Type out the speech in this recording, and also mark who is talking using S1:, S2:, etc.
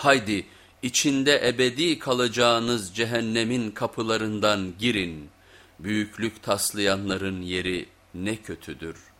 S1: Haydi içinde ebedi kalacağınız cehennemin kapılarından girin. Büyüklük taslayanların yeri ne kötüdür.''